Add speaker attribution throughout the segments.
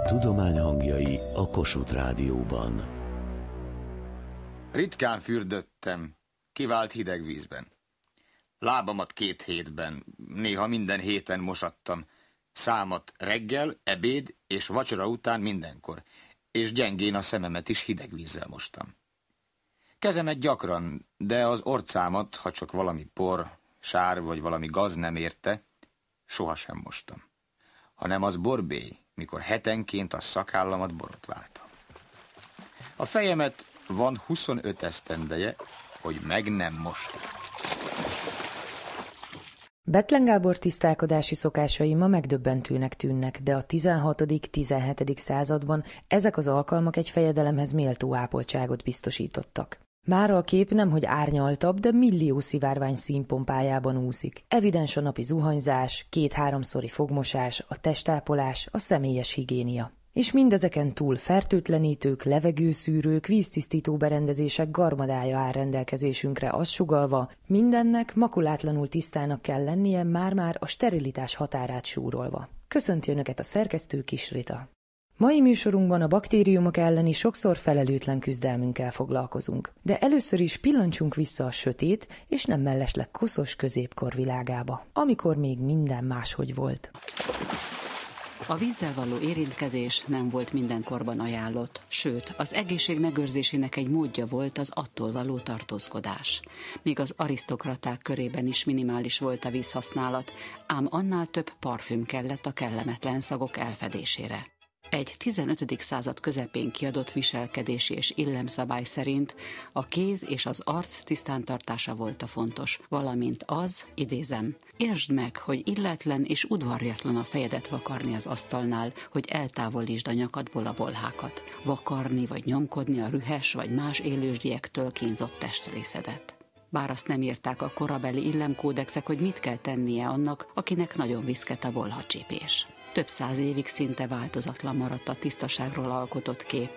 Speaker 1: A tudomány hangjai a Kossuth Rádióban.
Speaker 2: Ritkán fürdöttem, kivált hideg vízben. Lábamat két hétben, néha minden héten mosattam. Számat reggel, ebéd és vacsora után mindenkor, és gyengén a szememet is hideg vízzel mostam. Kezemet gyakran, de az orcámat, ha csak valami por, sár vagy valami gaz nem érte, sohasem mostam. Hanem az borbély, mikor hetenként a szakállamat borotváltam. A fejemet van 25 esztendeje, hogy meg nem mostam.
Speaker 3: Betlen Gábor tisztálkodási szokásai ma megdöbbentőnek tűnnek, de a 16.-17. században ezek az alkalmak egy fejedelemhez méltó ápoltságot biztosítottak. Mára a kép nemhogy árnyaltabb, de millió szivárvány színpompájában úszik. Evidens a napi zuhanyzás, két-háromszori fogmosás, a testápolás, a személyes higiénia. És mindezeken túl fertőtlenítők, levegőszűrők, víztisztító berendezések garmadája áll rendelkezésünkre azt sugalva, mindennek makulátlanul tisztának kell lennie már-már a sterilitás határát súrolva. Köszönti Önöket a szerkesztő Kis Rita. Mai műsorunkban a baktériumok elleni sokszor felelőtlen küzdelmünkkel foglalkozunk, de először is pillancsunk vissza a sötét és nem mellesleg koszos középkor világába, amikor még minden máshogy volt.
Speaker 4: A vízzel való érintkezés nem volt mindenkorban ajánlott, sőt, az egészség megőrzésének egy módja volt az attól való tartózkodás. Míg az arisztokraták körében is minimális volt a vízhasználat, ám annál több parfüm kellett a kellemetlen szagok elfedésére. Egy 15. század közepén kiadott viselkedési és illemszabály szerint a kéz és az arc tisztántartása volt a fontos, valamint az, idézem, értsd meg, hogy illetlen és udvarjatlan a fejedet vakarni az asztalnál, hogy eltávolítsd a nyakadból a bolhákat, vakarni vagy nyomkodni a rühes vagy más élősdiektől kínzott testrészedet bár azt nem írták a korabeli illemkódexek, hogy mit kell tennie annak, akinek nagyon viszket a bolhacsípés. Több száz évig szinte változatlan maradt a tisztaságról alkotott kép.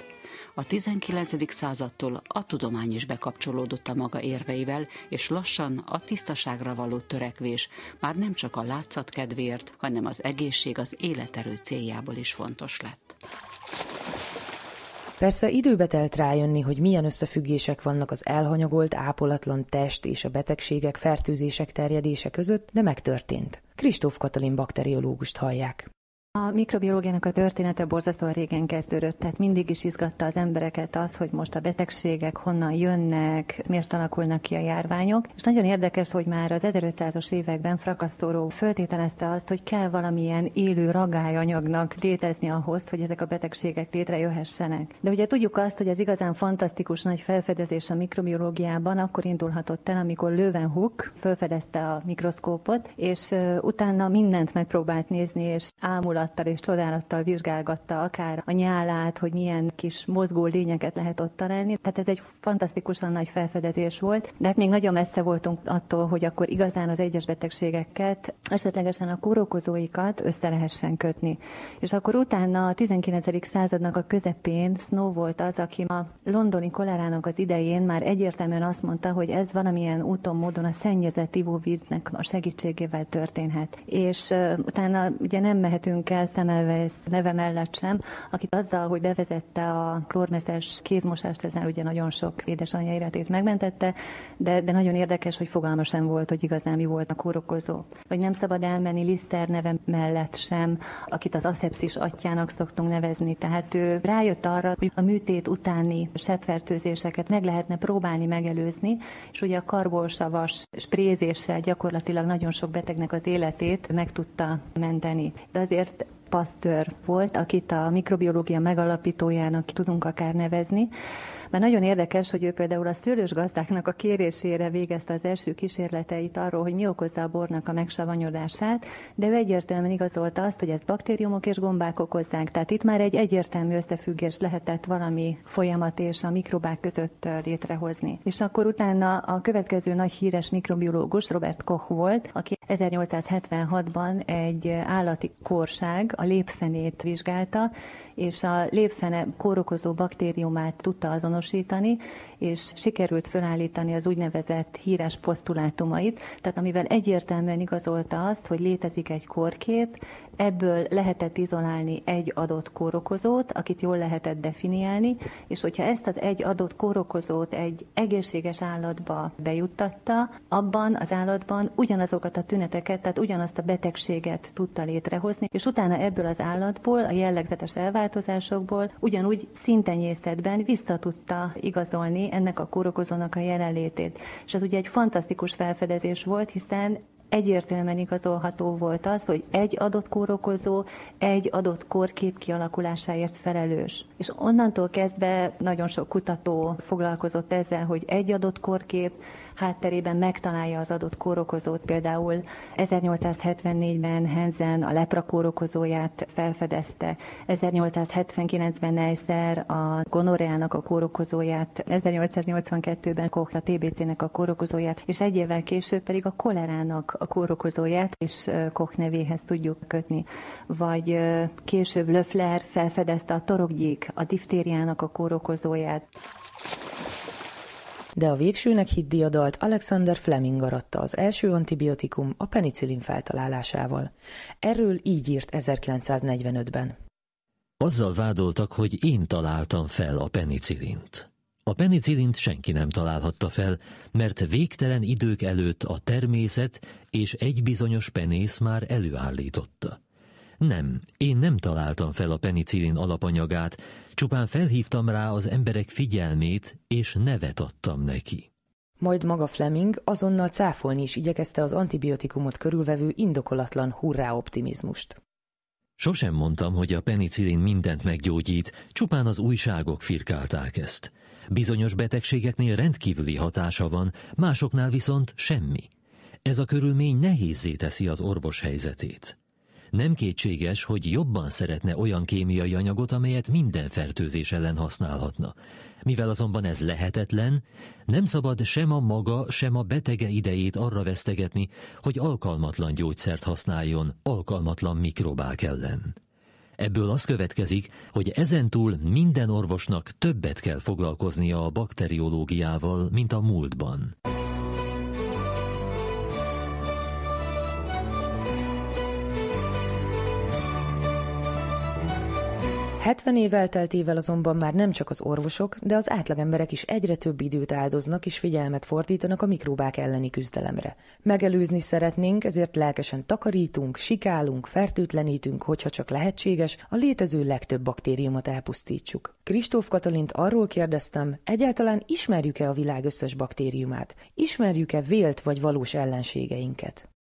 Speaker 4: A 19. századtól a tudomány is bekapcsolódott a maga érveivel, és lassan a tisztaságra való törekvés már nem csak a látszat kedvéért, hanem az egészség az életerő céljából is fontos lett.
Speaker 3: Persze időbe telt rájönni, hogy milyen összefüggések vannak az elhanyagolt, ápolatlan test és a betegségek, fertőzések terjedése között, de megtörtént. Kristóf Katalin bakteriológust hallják.
Speaker 5: A mikrobiológiának a története borzasztóan régen kezdődött, tehát mindig is izgatta az embereket az, hogy most a betegségek honnan jönnek, miért alakulnak ki a járványok. És nagyon érdekes, hogy már az 1500-as években Frakasztóró föltételezte azt, hogy kell valamilyen élő ragályanyagnak létezni ahhoz, hogy ezek a betegségek létrejöhessenek. De ugye tudjuk azt, hogy az igazán fantasztikus nagy felfedezés a mikrobiológiában akkor indulhatott el, amikor Löwenhoek felfedezte a mikroszkópot, és utána mindent megpróbált nézni, és ámulat fáradttal és csodálattal vizsgálgatta akár a nyálát, hogy milyen kis mozgó lényeket lehet ott találni. Tehát ez egy fantasztikusan nagy felfedezés volt, de hát még nagyon messze voltunk attól, hogy akkor igazán az egyes betegségeket, esetlegesen a kórokozóikat össze lehessen kötni. És akkor utána a 19. századnak a közepén Snow volt az, aki a londoni kolerának az idején már egyértelműen azt mondta, hogy ez valamilyen úton, módon a szennyezett ivóvíznek a segítségével történhet. És uh, utána ugye nem mehetünk el Semmelweis neve mellett sem, akit azzal, hogy bevezette a klórmeszes kézmosást, ezen ugye nagyon sok édesanyja életét megmentette, de, de nagyon érdekes, hogy fogalma sem volt, hogy igazán mi volt a kórokozó. Vagy nem szabad elmenni Lister neve mellett sem, akit az aszepszis atyának szoktunk nevezni. Tehát ő rájött arra, hogy a műtét utáni sebfertőzéseket meg lehetne próbálni megelőzni, és ugye a karbolsavas sprézéssel gyakorlatilag nagyon sok betegnek az életét meg tudta menteni. De azért Pasteur volt, akit a mikrobiológia megalapítójának tudunk akár nevezni, mert nagyon érdekes, hogy ő például a szőlős gazdáknak a kérésére végezte az első kísérleteit arról, hogy mi okozza a bornak a megsavanyodását, de ő egyértelműen igazolta azt, hogy ezt baktériumok és gombák okozzák. Tehát itt már egy egyértelmű összefüggés lehetett valami folyamat és a mikrobák között létrehozni. És akkor utána a következő nagy híres mikrobiológus Robert Koch volt, aki 1876-ban egy állati korság, a lépfenét vizsgálta, és a lépfene kórokozó baktériumát tudta azonosítani, és sikerült felállítani az úgynevezett híres posztulátumait, tehát amivel egyértelműen igazolta azt, hogy létezik egy korkép, ebből lehetett izolálni egy adott kórokozót, akit jól lehetett definiálni, és hogyha ezt az egy adott kórokozót egy egészséges állatba bejuttatta, abban az állatban ugyanazokat a tüneteket, tehát ugyanazt a betegséget tudta létrehozni, és utána ebből az állatból, a jellegzetes elváltozásokból ugyanúgy szintenyészetben vissza tudta igazolni ennek a kórokozónak a jelenlétét. És ez ugye egy fantasztikus felfedezés volt, hiszen egyértelműen igazolható volt az, hogy egy adott kórokozó egy adott kórkép kialakulásáért felelős. És onnantól kezdve nagyon sok kutató foglalkozott ezzel, hogy egy adott kórkép hátterében megtalálja az adott kórokozót. Például 1874-ben Hensen a lepra kórokozóját felfedezte, 1879-ben Neisser a gonoreának a kórokozóját, 1882-ben Koch a TBC-nek a kórokozóját, és egy évvel később pedig a kolerának a kórokozóját, és Koch nevéhez tudjuk kötni. Vagy később Löffler felfedezte a torokgyík, a diftériának a kórokozóját
Speaker 3: de a végsőnek hitt diadalt Alexander Fleming aratta az első antibiotikum a penicillin feltalálásával. Erről így írt 1945-ben.
Speaker 6: Azzal vádoltak, hogy én találtam fel a penicillint. A penicillint senki nem találhatta fel, mert végtelen idők előtt a természet és egy bizonyos penész már előállította. Nem, én nem találtam fel a penicillin alapanyagát, csupán felhívtam rá az emberek figyelmét, és nevet adtam neki.
Speaker 3: Majd maga Fleming azonnal cáfolni is igyekezte az antibiotikumot körülvevő indokolatlan hurrá optimizmust.
Speaker 6: Sosem mondtam, hogy a penicillin mindent meggyógyít, csupán az újságok firkálták ezt. Bizonyos betegségeknél rendkívüli hatása van, másoknál viszont semmi. Ez a körülmény nehézé teszi az orvos helyzetét. Nem kétséges, hogy jobban szeretne olyan kémiai anyagot, amelyet minden fertőzés ellen használhatna. Mivel azonban ez lehetetlen, nem szabad sem a maga, sem a betege idejét arra vesztegetni, hogy alkalmatlan gyógyszert használjon alkalmatlan mikrobák ellen. Ebből az következik, hogy ezentúl minden orvosnak többet kell foglalkoznia a bakteriológiával, mint a múltban.
Speaker 3: 70 év elteltével azonban már nem csak az orvosok, de az átlagemberek is egyre több időt áldoznak és figyelmet fordítanak a mikróbák elleni küzdelemre. Megelőzni szeretnénk, ezért lelkesen takarítunk, sikálunk, fertőtlenítünk, hogyha csak lehetséges, a létező legtöbb baktériumot elpusztítsuk. Kristóf Katalint arról kérdeztem, egyáltalán ismerjük-e a világ összes baktériumát? Ismerjük-e vélt vagy valós ellenségeinket?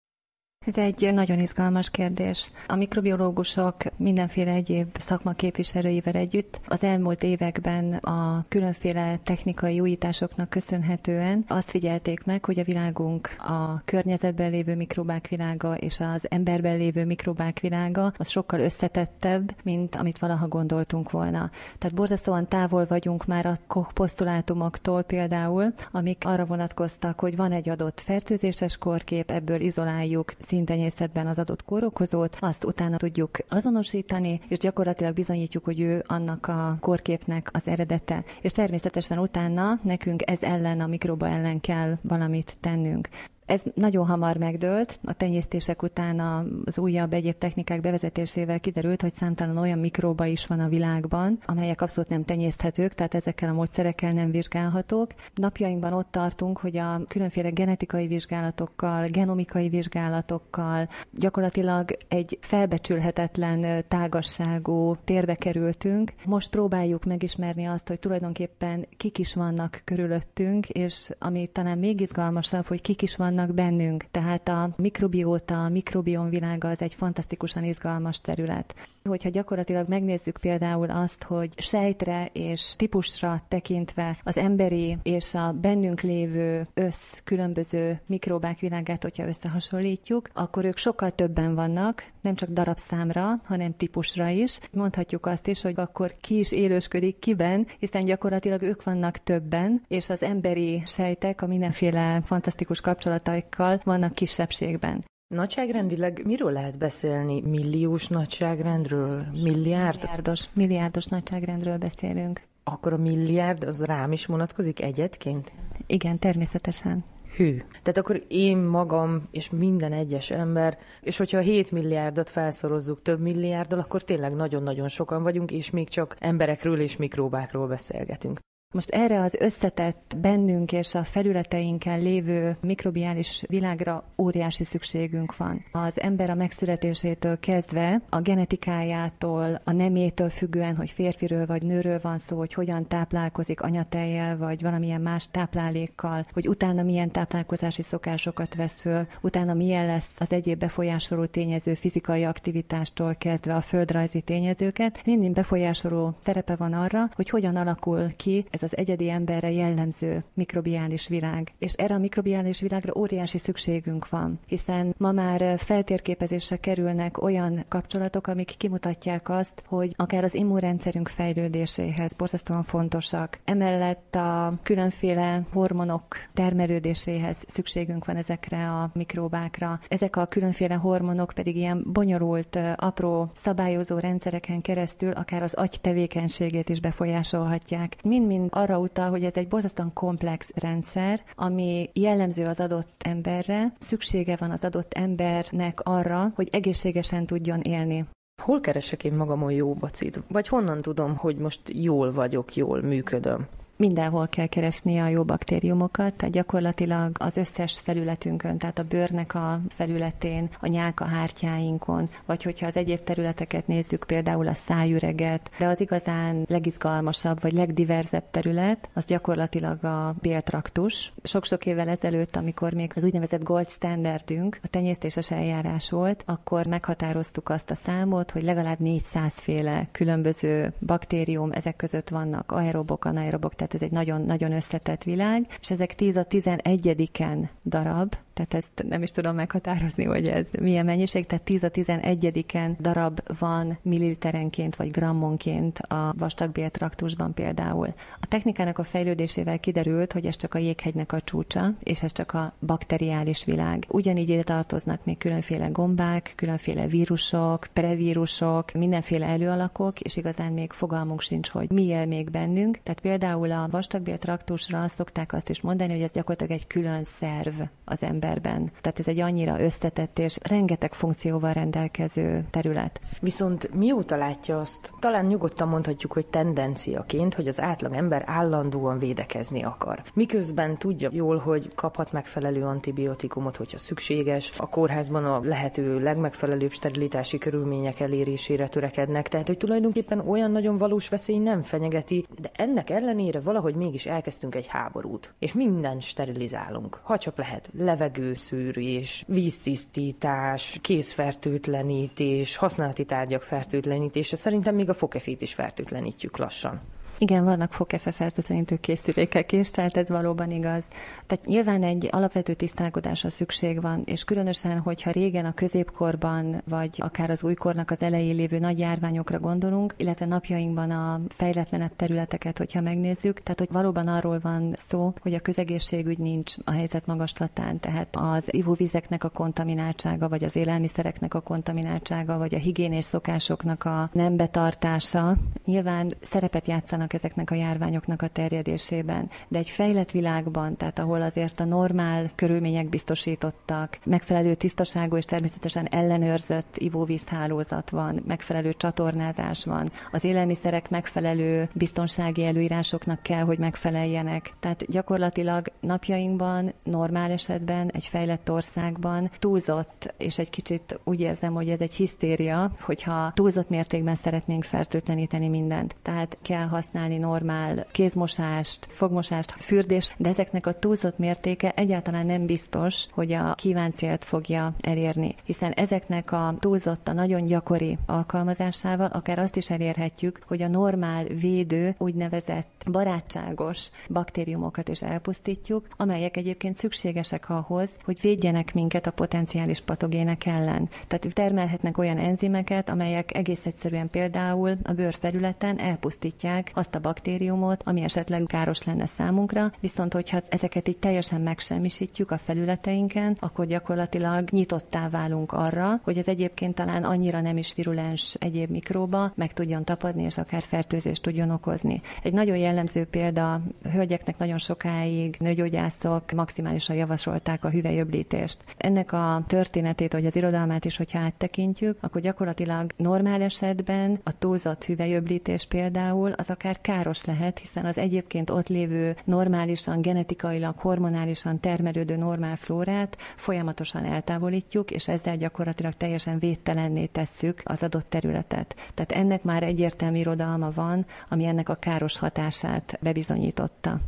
Speaker 5: Ez egy nagyon izgalmas kérdés. A mikrobiológusok mindenféle egyéb szakma képviselőivel együtt az elmúlt években a különféle technikai újításoknak köszönhetően azt figyelték meg, hogy a világunk a környezetben lévő mikrobák világa és az emberben lévő mikrobák világa az sokkal összetettebb, mint amit valaha gondoltunk volna. Tehát borzasztóan távol vagyunk már a Koch posztulátumoktól például, amik arra vonatkoztak, hogy van egy adott fertőzéses korkép, ebből izoláljuk színtenyészetben az adott kórokozót, azt utána tudjuk azonosítani, és gyakorlatilag bizonyítjuk, hogy ő annak a korképnek az eredete. És természetesen utána nekünk ez ellen, a mikroba ellen kell valamit tennünk. Ez nagyon hamar megdőlt, a tenyésztések után az újabb egyéb technikák bevezetésével kiderült, hogy számtalan olyan mikróba is van a világban, amelyek abszolút nem tenyészthetők, tehát ezekkel a módszerekkel nem vizsgálhatók. Napjainkban ott tartunk, hogy a különféle genetikai vizsgálatokkal, genomikai vizsgálatokkal gyakorlatilag egy felbecsülhetetlen tágasságú térbe kerültünk. Most próbáljuk megismerni azt, hogy tulajdonképpen kik is vannak körülöttünk, és ami talán még izgalmasabb, hogy kik is vannak vannak bennünk. Tehát a mikrobióta, a mikrobiom világa az egy fantasztikusan izgalmas terület. Hogyha gyakorlatilag megnézzük például azt, hogy sejtre és típusra tekintve az emberi és a bennünk lévő össz különböző mikrobák világát, hogyha összehasonlítjuk, akkor ők sokkal többen vannak, nem csak darabszámra, hanem típusra is. Mondhatjuk azt is, hogy akkor ki is élősködik kiben, hiszen gyakorlatilag ők vannak többen, és az emberi sejtek a mindenféle fantasztikus kapcsolataikkal vannak kisebbségben.
Speaker 3: Nagyságrendileg miről lehet beszélni? Milliós nagyságrendről? Milliárd?
Speaker 5: Milliárdos, milliárdos nagyságrendről beszélünk.
Speaker 3: Akkor a milliárd az rám is vonatkozik egyetként?
Speaker 5: Igen, természetesen
Speaker 3: hű. Tehát akkor én magam és minden egyes ember, és hogyha a 7 milliárdot felszorozzuk több milliárddal, akkor tényleg nagyon-nagyon sokan vagyunk, és még csak emberekről és mikróbákról beszélgetünk.
Speaker 5: Most erre az összetett bennünk és a felületeinken lévő mikrobiális világra óriási szükségünk van. Az ember a megszületésétől kezdve, a genetikájától, a nemétől függően, hogy férfiről vagy nőről van szó, hogy hogyan táplálkozik anyatejjel, vagy valamilyen más táplálékkal, hogy utána milyen táplálkozási szokásokat vesz föl, utána milyen lesz az egyéb befolyásoló tényező fizikai aktivitástól kezdve a földrajzi tényezőket, mind befolyásoló szerepe van arra, hogy hogyan alakul ki ez ez az egyedi emberre jellemző mikrobiális világ. És erre a mikrobiális világra óriási szükségünk van, hiszen ma már feltérképezésre kerülnek olyan kapcsolatok, amik kimutatják azt, hogy akár az immunrendszerünk fejlődéséhez borzasztóan fontosak. Emellett a különféle hormonok termelődéséhez szükségünk van ezekre a mikróbákra. Ezek a különféle hormonok pedig ilyen bonyolult, apró szabályozó rendszereken keresztül akár az agy tevékenységét is befolyásolhatják. Mind-mind arra utal, hogy ez egy borzasztóan komplex rendszer, ami jellemző az adott emberre, szüksége van az adott embernek arra, hogy egészségesen tudjon élni.
Speaker 3: Hol keresek én magamon jó bacit? Vagy honnan tudom, hogy most jól vagyok, jól működöm?
Speaker 5: Mindenhol kell keresni a jó baktériumokat, tehát gyakorlatilag az összes felületünkön, tehát a bőrnek a felületén, a nyálka hártyáinkon, vagy hogyha az egyéb területeket nézzük, például a szájüreget, de az igazán legizgalmasabb, vagy legdiverzebb terület, az gyakorlatilag a béltraktus. Sok-sok évvel ezelőtt, amikor még az úgynevezett gold standardünk, a tenyésztéses eljárás volt, akkor meghatároztuk azt a számot, hogy legalább 400 féle különböző baktérium, ezek között vannak aerobok, anaerobok, tehát ez egy nagyon-nagyon összetett világ, és ezek 10 a 11-en darab, tehát ezt nem is tudom meghatározni, hogy ez milyen mennyiség, tehát 10 a 11-en darab van milliliterenként vagy grammonként a vastagbéltraktusban például. A technikának a fejlődésével kiderült, hogy ez csak a jéghegynek a csúcsa, és ez csak a bakteriális világ. Ugyanígy ide tartoznak még különféle gombák, különféle vírusok, prevírusok, mindenféle előalakok, és igazán még fogalmunk sincs, hogy mi él még bennünk. Tehát például a vastagbéltraktusra szokták azt is mondani, hogy ez gyakorlatilag egy külön szerv az ember emberben. Tehát ez egy annyira összetett és rengeteg funkcióval rendelkező terület.
Speaker 3: Viszont mióta látja azt, talán nyugodtan mondhatjuk, hogy tendenciaként, hogy az átlag ember állandóan védekezni akar. Miközben tudja jól, hogy kaphat megfelelő antibiotikumot, hogyha szükséges, a kórházban a lehető legmegfelelőbb sterilitási körülmények elérésére törekednek, tehát hogy tulajdonképpen olyan nagyon valós veszély nem fenyegeti, de ennek ellenére valahogy mégis elkezdtünk egy háborút, és minden sterilizálunk, ha csak lehet, levegő levegőszűrés, víztisztítás, kézfertőtlenítés, használati tárgyak fertőtlenítése. Szerintem még a fokefét is fertőtlenítjük lassan.
Speaker 5: Igen, vannak fokefe fertőtlenítő készülékek is, tehát ez valóban igaz. Tehát nyilván egy alapvető tisztálkodásra szükség van, és különösen, hogyha régen a középkorban, vagy akár az újkornak az elején lévő nagy járványokra gondolunk, illetve napjainkban a fejletlenebb területeket, hogyha megnézzük, tehát hogy valóban arról van szó, hogy a közegészségügy nincs a helyzet magaslatán, tehát az ivóvizeknek a kontamináltsága, vagy az élelmiszereknek a kontamináltsága, vagy a higiénés szokásoknak a nem betartása. Nyilván szerepet játszanak vannak ezeknek a járványoknak a terjedésében. De egy fejlett világban, tehát ahol azért a normál körülmények biztosítottak, megfelelő tisztaságú és természetesen ellenőrzött ivóvízhálózat van, megfelelő csatornázás van, az élelmiszerek megfelelő biztonsági előírásoknak kell, hogy megfeleljenek. Tehát gyakorlatilag napjainkban, normál esetben, egy fejlett országban túlzott, és egy kicsit úgy érzem, hogy ez egy hisztéria, hogyha túlzott mértékben szeretnénk fertőtleníteni mindent. Tehát kell használni használni normál kézmosást, fogmosást, fürdést, de ezeknek a túlzott mértéke egyáltalán nem biztos, hogy a kívánt célt fogja elérni, hiszen ezeknek a túlzott, a nagyon gyakori alkalmazásával akár azt is elérhetjük, hogy a normál védő, úgynevezett barátságos baktériumokat is elpusztítjuk, amelyek egyébként szükségesek ahhoz, hogy védjenek minket a potenciális patogének ellen. Tehát termelhetnek olyan enzimeket, amelyek egész egyszerűen például a bőrfelületen elpusztítják azt a baktériumot, ami esetleg káros lenne számunkra, viszont hogyha ezeket így teljesen megsemmisítjük a felületeinken, akkor gyakorlatilag nyitottá válunk arra, hogy az egyébként talán annyira nem is virulens egyéb mikróba meg tudjon tapadni, és akár fertőzést tudjon okozni. Egy nagyon jellemző példa, hölgyeknek nagyon sokáig nőgyógyászok maximálisan javasolták a hüvelyöblítést. Ennek a történetét, vagy az irodalmát is, hogyha áttekintjük, akkor gyakorlatilag normál esetben a túlzott hüvelyöblítés például az akár káros lehet, hiszen az egyébként ott lévő normálisan, genetikailag, hormonálisan termelődő normál flórát folyamatosan eltávolítjuk, és ezzel gyakorlatilag teljesen védtelenné tesszük az adott területet. Tehát ennek már egyértelmű irodalma van, ami ennek a káros hatását bebizonyította.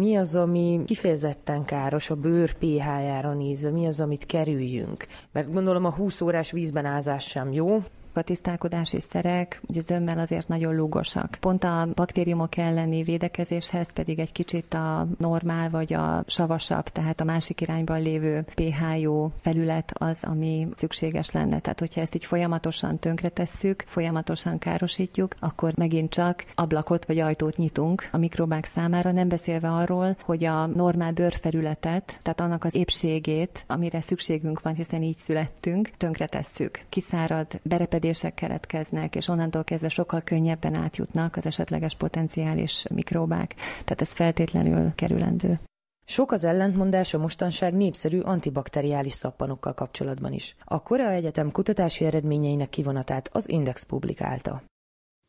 Speaker 3: Mi az, ami kifejezetten káros a bőr pH-jára nézve? Mi az, amit kerüljünk? Mert gondolom a 20 órás vízben ázás sem jó,
Speaker 5: a tisztálkodási szerek ugye zömmel azért nagyon lúgosak. Pont a baktériumok elleni védekezéshez pedig egy kicsit a normál vagy a savasabb, tehát a másik irányban lévő pH jó felület az, ami szükséges lenne. Tehát, hogyha ezt így folyamatosan tönkretesszük, folyamatosan károsítjuk, akkor megint csak ablakot vagy ajtót nyitunk a mikrobák számára, nem beszélve arról, hogy a normál bőrfelületet, tehát annak az épségét, amire szükségünk van, hiszen így születtünk, tönkretesszük. Kiszárad, bereped szenvedések keletkeznek, és onnantól kezdve sokkal könnyebben átjutnak az esetleges potenciális mikróbák. Tehát ez feltétlenül kerülendő.
Speaker 3: Sok az ellentmondás a mostanság népszerű antibakteriális szappanokkal kapcsolatban is. A Korea Egyetem kutatási eredményeinek kivonatát az Index publikálta.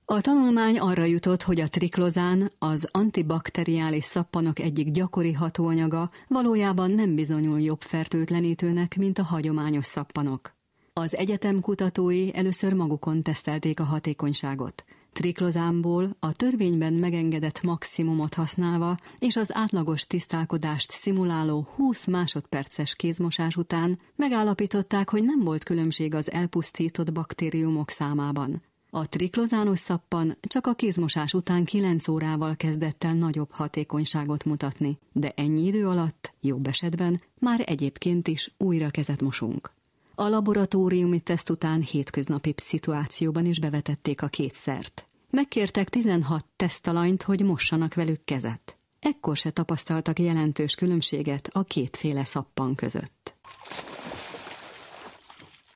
Speaker 7: A tanulmány arra jutott, hogy a triklozán, az antibakteriális szappanok egyik gyakori hatóanyaga valójában nem bizonyul jobb fertőtlenítőnek, mint a hagyományos szappanok. Az egyetem kutatói először magukon tesztelték a hatékonyságot. Triklozámból a törvényben megengedett maximumot használva és az átlagos tisztálkodást szimuláló 20 másodperces kézmosás után megállapították, hogy nem volt különbség az elpusztított baktériumok számában. A triklozános szappan csak a kézmosás után 9 órával kezdett el nagyobb hatékonyságot mutatni, de ennyi idő alatt, jobb esetben, már egyébként is újra kezet mosunk. A laboratóriumi teszt után hétköznapi szituációban is bevetették a két szert. Megkértek 16 tesztalanyt, hogy mossanak velük kezet. Ekkor se tapasztaltak jelentős különbséget a kétféle szappan között.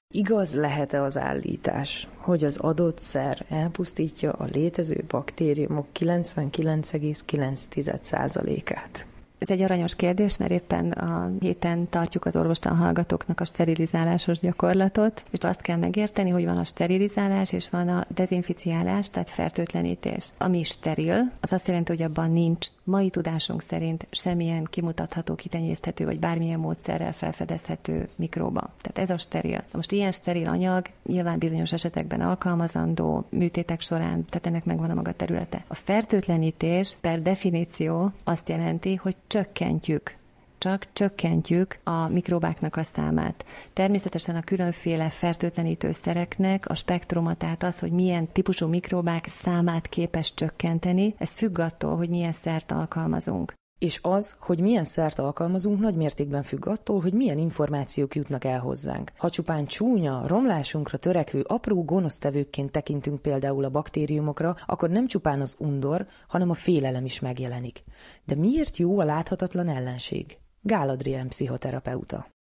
Speaker 3: Igaz lehet-e az állítás, hogy az adott szer elpusztítja a létező baktériumok 99,9%-át?
Speaker 5: Ez egy aranyos kérdés, mert éppen a héten tartjuk az orvostan hallgatóknak a sterilizálásos gyakorlatot, és azt kell megérteni, hogy van a sterilizálás és van a dezinficiálás, tehát fertőtlenítés. Ami steril, az azt jelenti, hogy abban nincs mai tudásunk szerint semmilyen kimutatható, kitenyészthető vagy bármilyen módszerrel felfedezhető mikróba. Tehát ez a steril. Most ilyen steril anyag nyilván bizonyos esetekben alkalmazandó műtétek során, tehát ennek megvan a maga területe. A fertőtlenítés per definíció azt jelenti, hogy csökkentjük csak csökkentjük a mikrobáknak a számát. Természetesen a különféle fertőtlenítő szereknek a spektruma, tehát az, hogy milyen típusú mikrobák számát képes csökkenteni, ez függ attól, hogy milyen szert alkalmazunk.
Speaker 3: És az, hogy milyen szert alkalmazunk, nagy mértékben függ attól, hogy milyen információk jutnak el hozzánk. Ha csupán csúnya, romlásunkra törekvő apró gonosztevőkként tekintünk például a baktériumokra, akkor nem csupán az undor, hanem a félelem is megjelenik. De miért jó a láthatatlan ellenség? Gál Adrián pszichoterapeuta.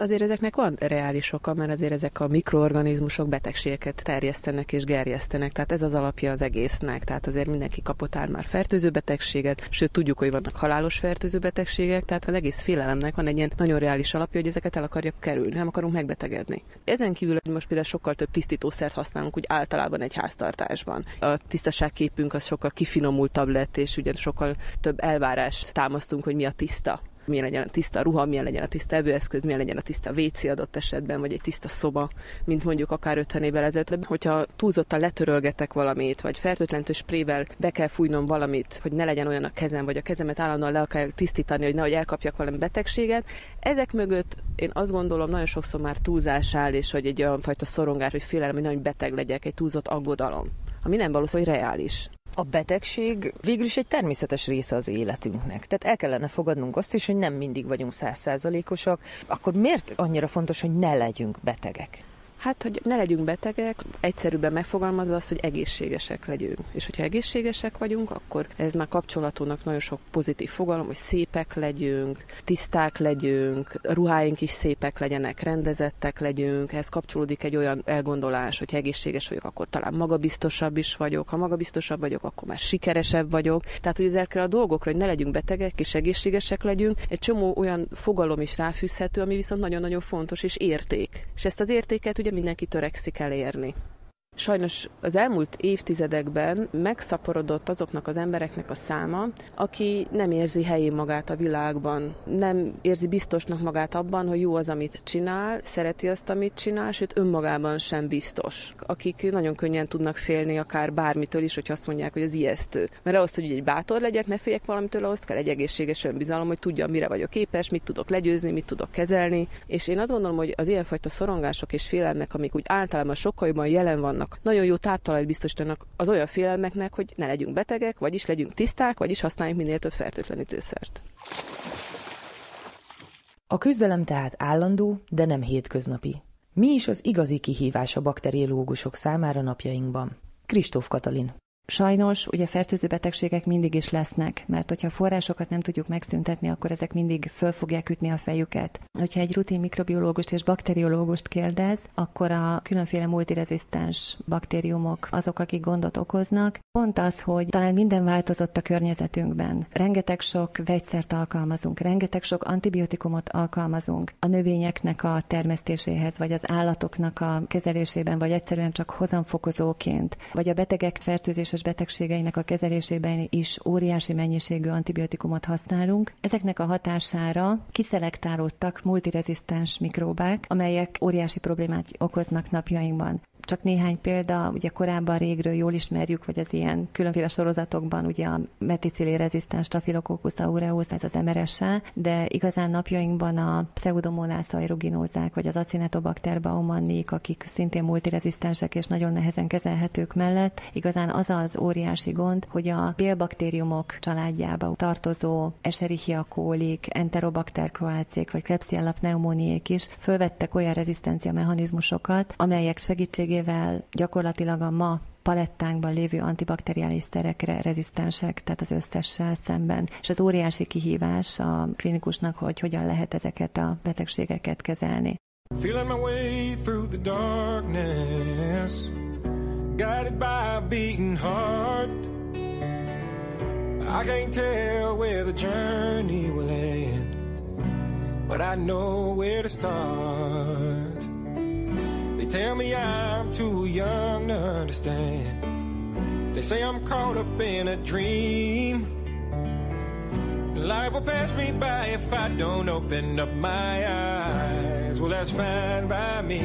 Speaker 8: Azért ezeknek van reális oka, mert azért ezek a mikroorganizmusok betegségeket terjesztenek és gerjesztenek, tehát ez az alapja az egésznek. Tehát azért mindenki kapott már fertőző betegséget, sőt tudjuk, hogy vannak halálos fertőző betegségek, tehát az egész félelemnek van egy ilyen nagyon reális alapja, hogy ezeket el akarjuk kerülni, nem akarunk megbetegedni. Ezen kívül hogy most például sokkal több tisztítószert használunk úgy általában egy háztartásban. A tisztaságképünk az sokkal kifinomultabb lett, és ugye sokkal több elvárást támasztunk, hogy mi a tiszta milyen legyen a tiszta ruha, milyen legyen a tiszta evőeszköz, milyen legyen a tiszta WC adott esetben, vagy egy tiszta szoba, mint mondjuk akár 50 évvel ezelőtt. Hogyha túlzottan letörölgetek valamit, vagy fertőtlenítő sprével be kell fújnom valamit, hogy ne legyen olyan a kezem, vagy a kezemet állandóan le kell tisztítani, hogy nehogy elkapjak valami betegséget. Ezek mögött én azt gondolom, nagyon sokszor már túlzás áll, és hogy egy olyan fajta szorongás, vagy félelem, hogy nagyon beteg legyek, egy túlzott aggodalom ami nem valószínű, hogy reális.
Speaker 3: A betegség végül is egy természetes része az életünknek. Tehát el kellene fogadnunk azt is, hogy nem mindig vagyunk százszázalékosak. Akkor miért annyira fontos, hogy ne legyünk betegek?
Speaker 8: Hát, hogy ne legyünk betegek, egyszerűbben megfogalmazva az, hogy egészségesek legyünk. És hogyha egészségesek vagyunk, akkor ez már kapcsolatónak nagyon sok pozitív fogalom, hogy szépek legyünk, tiszták legyünk, ruháink is szépek legyenek, rendezettek legyünk. Ehhez kapcsolódik egy olyan elgondolás, hogy egészséges vagyok, akkor talán magabiztosabb is vagyok. Ha magabiztosabb vagyok, akkor már sikeresebb vagyok. Tehát, hogy ezekre a dolgokra, hogy ne legyünk betegek és egészségesek legyünk, egy csomó olyan fogalom is ráfűzhető, ami viszont nagyon-nagyon fontos és érték. És ezt az értéket ugye ugye mindenki törekszik elérni. Sajnos az elmúlt évtizedekben megszaporodott azoknak az embereknek a száma, aki nem érzi helyén magát a világban, nem érzi biztosnak magát abban, hogy jó az, amit csinál, szereti azt, amit csinál, sőt önmagában sem biztos. Akik nagyon könnyen tudnak félni akár bármitől is, hogy azt mondják, hogy az ijesztő. Mert ahhoz, hogy egy bátor legyek, ne féljek valamitől, ahhoz kell egy egészséges önbizalom, hogy tudjam, mire vagyok képes, mit tudok legyőzni, mit tudok kezelni. És én azt gondolom, hogy az ilyenfajta szorongások és félelmek, amik úgy általában sokkal jobban jelen vannak vannak. Nagyon jó táptalajt biztosítanak az olyan félelmeknek, hogy ne legyünk betegek, vagyis legyünk tiszták, vagyis használjunk minél több fertőtlenítőszert.
Speaker 3: A küzdelem tehát állandó, de nem hétköznapi. Mi is az igazi kihívás a bakteriológusok számára napjainkban? Kristóf Katalin.
Speaker 5: Sajnos ugye fertőző betegségek mindig is lesznek, mert hogyha forrásokat nem tudjuk megszüntetni, akkor ezek mindig föl fogják ütni a fejüket. Hogyha egy rutin mikrobiológust és bakteriológust kérdez, akkor a különféle multirezisztens baktériumok azok, akik gondot okoznak. Pont az, hogy talán minden változott a környezetünkben. Rengeteg sok vegyszert alkalmazunk, rengeteg sok antibiotikumot alkalmazunk a növényeknek a termesztéséhez, vagy az állatoknak a kezelésében, vagy egyszerűen csak hozamfokozóként, vagy a betegek fertőzés infekciós betegségeinek a kezelésében is óriási mennyiségű antibiotikumot használunk. Ezeknek a hatására kiszelektálódtak multirezisztens mikróbák, amelyek óriási problémát okoznak napjainkban. Csak néhány példa, ugye korábban régről jól ismerjük, hogy az ilyen különféle sorozatokban ugye a meticillé rezisztens Staphylococcus aureus, ez az MRSA, de igazán napjainkban a pseudomonas aeruginózák, vagy az acinetobacter baumannik, akik szintén multirezisztensek és nagyon nehezen kezelhetők mellett, igazán az az óriási gond, hogy a bélbaktériumok családjába tartozó Escherichia coli, Enterobacter croacék, vagy Klebsiella pneumoniék is fölvettek olyan rezisztencia mechanizmusokat, amelyek segítségével segítségével gyakorlatilag a ma palettánkban lévő antibakteriális szerekre rezisztensek, tehát az összessel szemben. És az óriási kihívás a klinikusnak, hogy hogyan lehet ezeket a betegségeket kezelni. Feeling my way through the darkness Guided by a beating heart I can't tell where the journey will end But I know where to start tell me I'm too young to understand. They say I'm caught up in a dream. Life will pass me by if I don't open up my eyes. Well, that's fine by me.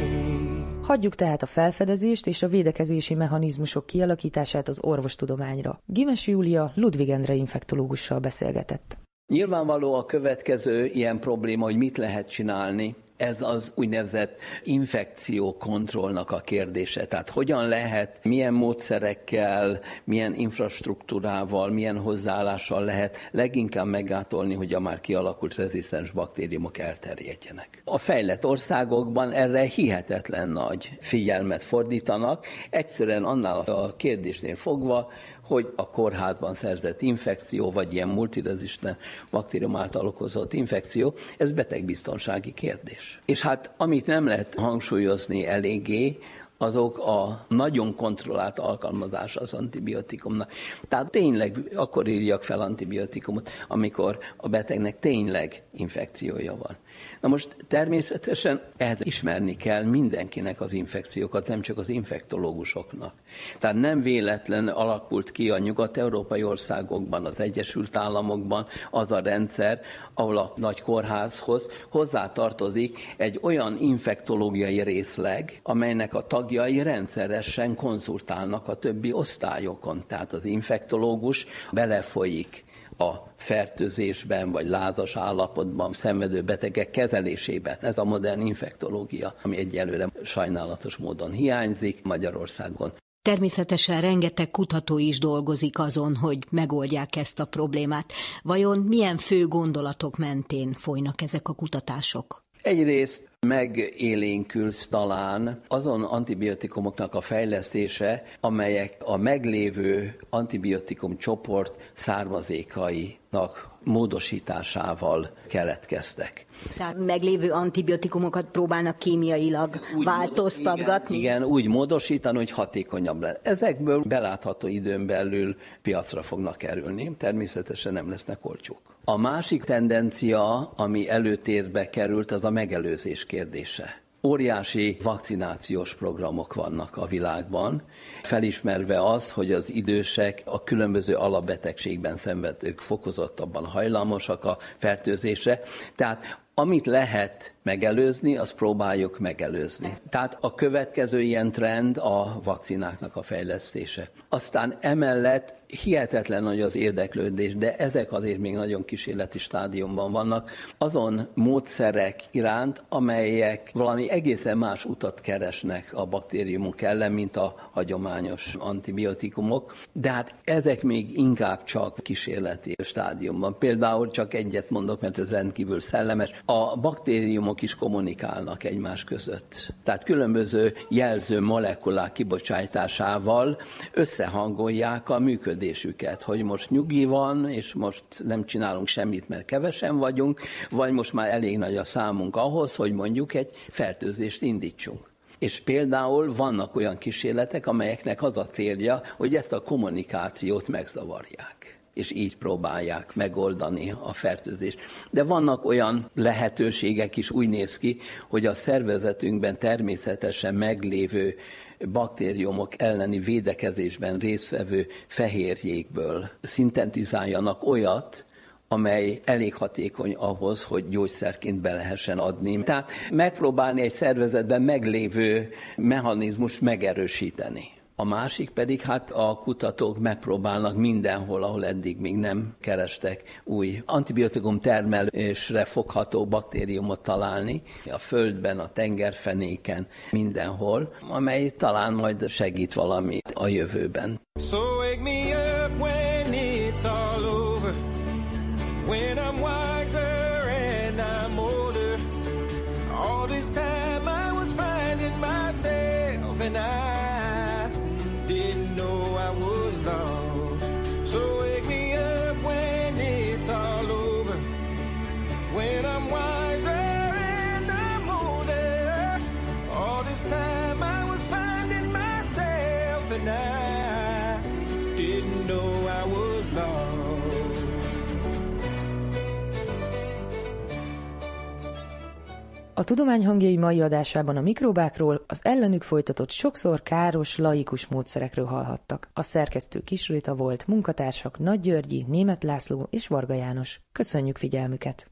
Speaker 5: Hagyjuk tehát a felfedezést és a védekezési mechanizmusok kialakítását az orvostudományra. Gimes Júlia Ludwig Endre infektológussal beszélgetett.
Speaker 9: Nyilvánvaló a következő ilyen probléma, hogy mit lehet csinálni ez az úgynevezett infekciókontrollnak a kérdése. Tehát hogyan lehet, milyen módszerekkel, milyen infrastruktúrával, milyen hozzáállással lehet leginkább meggátolni, hogy a már kialakult rezisztens baktériumok elterjedjenek. A fejlett országokban erre hihetetlen nagy figyelmet fordítanak, egyszerűen annál a kérdésnél fogva, hogy a kórházban szerzett infekció, vagy ilyen multirezisten baktérium által okozott infekció, ez betegbiztonsági kérdés. És hát amit nem lehet hangsúlyozni eléggé, azok a nagyon kontrollált alkalmazás az antibiotikumnak. Tehát tényleg akkor írjak fel antibiotikumot, amikor a betegnek tényleg infekciója van. Na most természetesen ehhez ismerni kell mindenkinek az infekciókat, nem csak az infektológusoknak. Tehát nem véletlen alakult ki a nyugat-európai országokban, az Egyesült Államokban az a rendszer, ahol a nagy kórházhoz hozzátartozik egy olyan infektológiai részleg, amelynek a tagjai rendszeresen konzultálnak a többi osztályokon. Tehát az infektológus belefolyik a fertőzésben vagy lázas állapotban szenvedő betegek kezelésében. Ez a modern infektológia, ami egyelőre sajnálatos módon hiányzik Magyarországon.
Speaker 10: Természetesen rengeteg kutató is dolgozik azon, hogy megoldják ezt a problémát. Vajon milyen fő gondolatok mentén folynak ezek a kutatások?
Speaker 9: Egyrészt megélénkül talán azon antibiotikumoknak a fejlesztése, amelyek a meglévő antibiotikum csoport származékainak módosításával keletkeztek.
Speaker 10: Tehát meglévő antibiotikumokat próbálnak kémiailag úgy változtatgatni?
Speaker 9: Igen, igen, úgy módosítani, hogy hatékonyabb lesz. Ezekből belátható időn belül piacra fognak kerülni, természetesen nem lesznek olcsók. A másik tendencia, ami előtérbe került, az a megelőzés kérdése. Óriási vakcinációs programok vannak a világban, felismerve azt, hogy az idősek a különböző alapbetegségben szenvedők fokozottabban hajlamosak a fertőzésre. Tehát amit lehet megelőzni, azt próbáljuk megelőzni. Tehát a következő ilyen trend a vakcináknak a fejlesztése. Aztán emellett hihetetlen nagy az érdeklődés, de ezek azért még nagyon kísérleti stádiumban vannak, azon módszerek iránt, amelyek valami egészen más utat keresnek a baktériumok ellen, mint a hagyományos antibiotikumok, de hát ezek még inkább csak kísérleti stádiumban. Például csak egyet mondok, mert ez rendkívül szellemes. A baktériumok is kommunikálnak egymás között. Tehát különböző jelző molekulák kibocsátásával összehangolják a működést működésüket, hogy most nyugi van, és most nem csinálunk semmit, mert kevesen vagyunk, vagy most már elég nagy a számunk ahhoz, hogy mondjuk egy fertőzést indítsunk. És például vannak olyan kísérletek, amelyeknek az a célja, hogy ezt a kommunikációt megzavarják és így próbálják megoldani a fertőzést. De vannak olyan lehetőségek is, úgy néz ki, hogy a szervezetünkben természetesen meglévő baktériumok elleni védekezésben résztvevő fehérjékből szintetizáljanak olyat, amely elég hatékony ahhoz, hogy gyógyszerként be lehessen adni. Tehát megpróbálni egy szervezetben meglévő mechanizmust megerősíteni. A másik pedig, hát a kutatók megpróbálnak mindenhol, ahol eddig még nem kerestek új antibiotikum termelésre fogható baktériumot találni, a földben, a tengerfenéken, mindenhol, amely talán majd segít valamit a jövőben. So wake me up when it's all over, when I'm wiser and I'm older. All this time I was finding myself and I
Speaker 3: A tudomány hangjai mai adásában a mikrobákról, az ellenük folytatott sokszor káros, laikus módszerekről hallhattak. A szerkesztő Kisrita volt, munkatársak Nagy Györgyi, Német László és Varga János. Köszönjük figyelmüket!